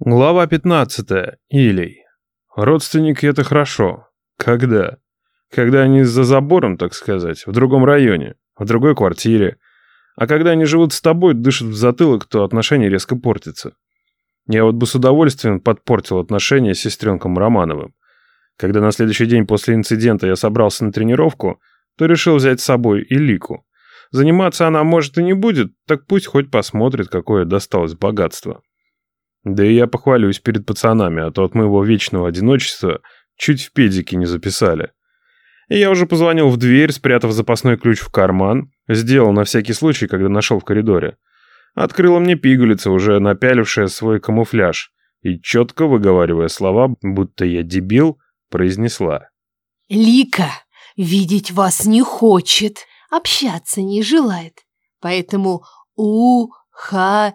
Глава 15. Илей. Родственники — это хорошо. Когда? Когда они за забором, так сказать, в другом районе, в другой квартире. А когда они живут с тобой, дышат в затылок, то отношения резко портятся. Я вот бы с удовольствием подпортил отношения с сестренком Романовым. Когда на следующий день после инцидента я собрался на тренировку, то решил взять с собой и Лику. Заниматься она, может, и не будет, так пусть хоть посмотрит, какое досталось богатство. Да и я похвалюсь перед пацанами, а то от моего вечного одиночества чуть в педике не записали. И я уже позвонил в дверь, спрятав запасной ключ в карман, сделал на всякий случай, когда нашел в коридоре. Открыла мне пигалица, уже напялившая свой камуфляж, и четко выговаривая слова, будто я дебил, произнесла. «Лика видеть вас не хочет, общаться не желает, поэтому уходите».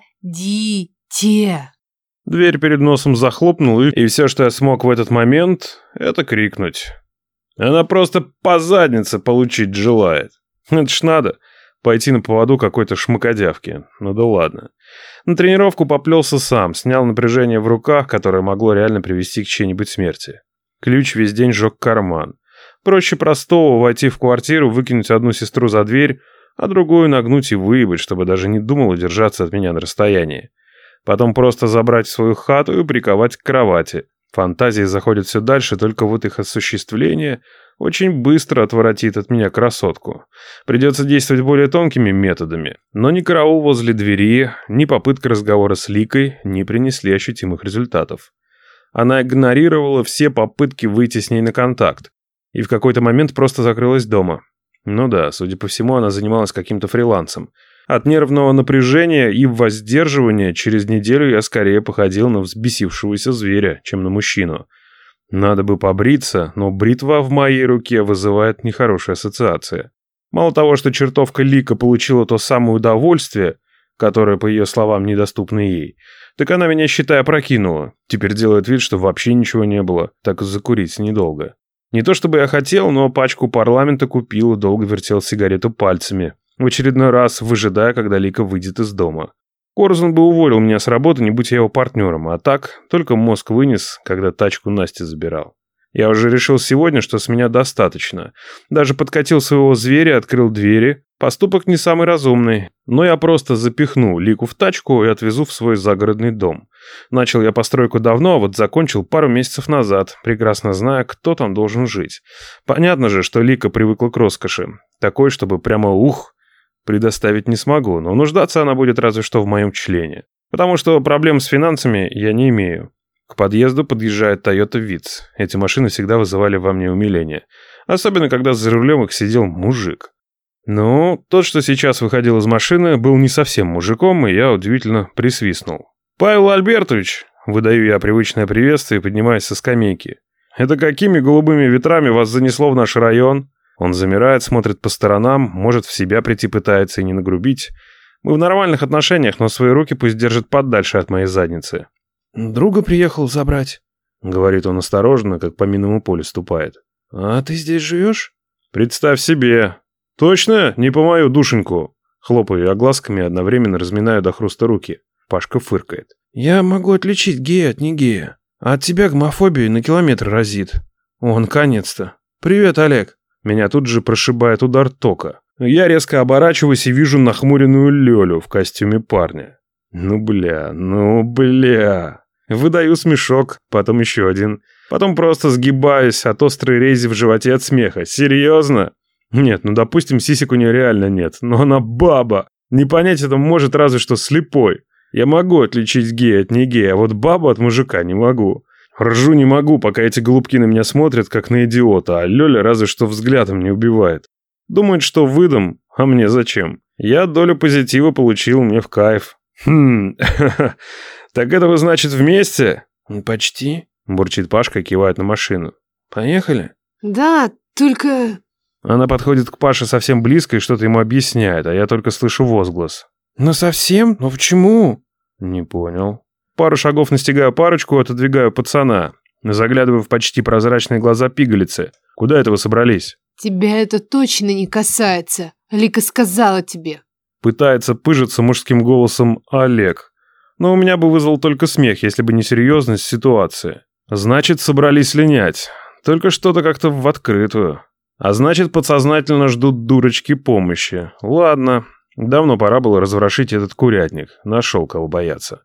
Дверь перед носом захлопнул, и, и все, что я смог в этот момент, это крикнуть. Она просто по заднице получить желает. Это ж надо, пойти на поводу какой-то шмакодявки. Ну да ладно. На тренировку поплелся сам, снял напряжение в руках, которое могло реально привести к чьей-нибудь смерти. Ключ весь день жег карман. Проще простого войти в квартиру, выкинуть одну сестру за дверь, а другую нагнуть и выебать, чтобы даже не думала держаться от меня на расстоянии. Потом просто забрать свою хату и приковать к кровати. Фантазии заходят все дальше, только вот их осуществление очень быстро отворотит от меня красотку. Придется действовать более тонкими методами. Но ни караул возле двери, ни попытка разговора с Ликой не принесли ощутимых результатов. Она игнорировала все попытки выйти с ней на контакт. И в какой-то момент просто закрылась дома. Ну да, судя по всему, она занималась каким-то фрилансом. От нервного напряжения и воздерживания через неделю я скорее походил на взбесившегося зверя, чем на мужчину. Надо бы побриться, но бритва в моей руке вызывает нехорошие ассоциации. Мало того, что чертовка Лика получила то самое удовольствие, которое, по ее словам, недоступно ей, так она меня, считая, прокинула. Теперь делает вид, что вообще ничего не было, так закурить недолго. Не то чтобы я хотел, но пачку парламента купил и долго вертел сигарету пальцами, в очередной раз выжидая, когда Лика выйдет из дома. Корзун бы уволил меня с работы, не будь я его партнером, а так только мозг вынес, когда тачку Насти забирал. Я уже решил сегодня, что с меня достаточно. Даже подкатил своего зверя, открыл двери. Поступок не самый разумный, но я просто запихну Лику в тачку и отвезу в свой загородный дом. Начал я постройку давно, а вот закончил пару месяцев назад, прекрасно зная, кто там должен жить. Понятно же, что Лика привыкла к роскоши. Такой, чтобы прямо ух, предоставить не смогу, но нуждаться она будет разве что в моем члене. Потому что проблем с финансами я не имею. К подъезду подъезжает Toyota Vitz. Эти машины всегда вызывали во мне умиление. Особенно, когда за рулем их сидел мужик. Ну, тот, что сейчас выходил из машины, был не совсем мужиком, и я удивительно присвистнул. «Павел Альбертович!» – выдаю я привычное приветствие и поднимаюсь со скамейки. «Это какими голубыми ветрами вас занесло в наш район?» Он замирает, смотрит по сторонам, может в себя прийти пытается и не нагрубить. Мы в нормальных отношениях, но свои руки пусть держит подальше от моей задницы. «Друга приехал забрать», — говорит он осторожно, как по минному полю ступает. «А ты здесь живешь?» «Представь себе. Точно? Не по мою душеньку». Хлопаю я глазками, одновременно разминаю до хруста руки. Пашка фыркает. «Я могу отличить гея от не гея. А от тебя гомофобию на километр разит. О, наконец-то. Привет, Олег». Меня тут же прошибает удар тока. Я резко оборачиваюсь и вижу нахмуренную Лёлю в костюме парня. Ну бля, ну бля. Выдаю смешок, потом еще один. Потом просто сгибаюсь от острой рези в животе от смеха. Серьезно? Нет, ну допустим, сисек у нее реально нет, но она баба. Не понять это может разве что слепой. Я могу отличить гея от не гея, а вот бабу от мужика не могу. Ржу не могу, пока эти голубки на меня смотрят, как на идиота, а Лёля разве что взглядом не убивает. Думает, что выдам, а мне зачем? Я долю позитива получил, мне в кайф. Хм, так это вы, значит, вместе? Почти, бурчит Пашка, кивает на машину. Поехали? Да, только... Она подходит к Паше совсем близко и что-то ему объясняет, а я только слышу возглас. «Ну совсем? Ну почему?» «Не понял». Пару шагов настигаю парочку, отодвигаю пацана. Заглядываю в почти прозрачные глаза пигалицы. Куда это вы собрались? Тебя это точно не касается. Лика сказала тебе. Пытается пыжиться мужским голосом Олег. Но у меня бы вызвал только смех, если бы не серьезность ситуации. Значит, собрались линять. Только что-то как-то в открытую. А значит, подсознательно ждут дурочки помощи. Ладно, давно пора было разворошить этот курятник. Нашел кого бояться.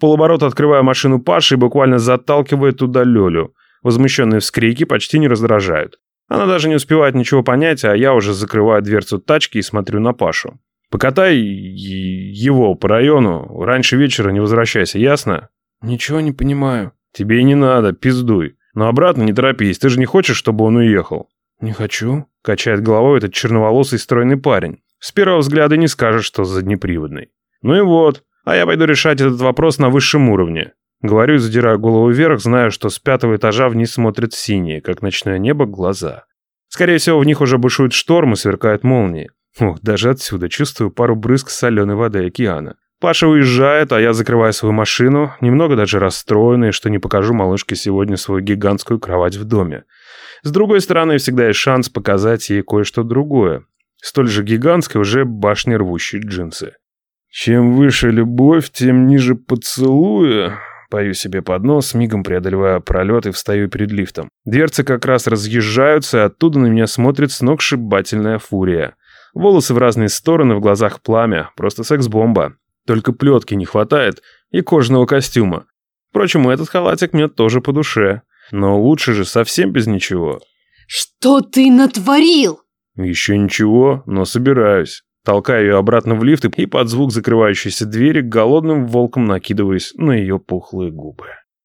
Полоборот открываю машину Паши и буквально заталкиваю туда Лёлю. Возмущенные вскрики почти не раздражают. Она даже не успевает ничего понять, а я уже закрываю дверцу тачки и смотрю на Пашу. Покатай его по району, раньше вечера не возвращайся, ясно? Ничего не понимаю. Тебе и не надо, пиздуй. Но обратно не торопись, ты же не хочешь, чтобы он уехал? Не хочу. Качает головой этот черноволосый стройный парень. С первого взгляда не скажешь, что заднеприводный. Ну и вот, а я пойду решать этот вопрос на высшем уровне. Говорю и задираю голову вверх, зная, что с пятого этажа вниз смотрят синие, как ночное небо, глаза. Скорее всего, в них уже бушует шторм и сверкают молнии. Ох, даже отсюда чувствую пару брызг соленой воды океана. Паша уезжает, а я закрываю свою машину, немного даже расстроенный, что не покажу малышке сегодня свою гигантскую кровать в доме. С другой стороны, всегда есть шанс показать ей кое-что другое. Столь же гигантское уже башни рвущие джинсы. Чем выше любовь, тем ниже поцелуя. Пою себе под нос, мигом преодолевая пролет и встаю перед лифтом. Дверцы как раз разъезжаются, и оттуда на меня смотрит сногсшибательная фурия. Волосы в разные стороны, в глазах пламя. Просто секс-бомба. Только плетки не хватает и кожаного костюма. Впрочем, этот халатик мне тоже по душе. Но лучше же совсем без ничего. Что ты натворил? Еще ничего, но собираюсь. Толкаю ее обратно в лифт и под звук закрывающейся двери голодным волком накидываюсь на ее пухлые губы.